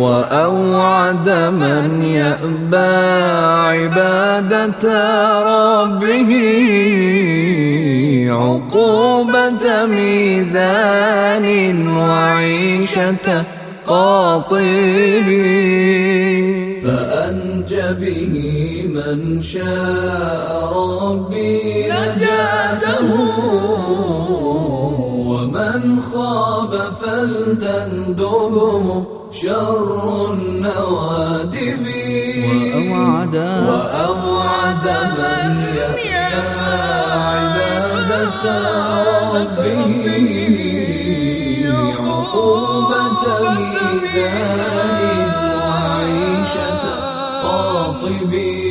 وأوعد من يأبى عبادة ربه عقوبة ميزان وعيشة قاطب فأنج به من شاء ربي نجاته. من خاب فلتندبه شر النوادب وأوعد وأوعد من يخشى عبادة ربه عقوبة ميزان وعيشة قاطبين.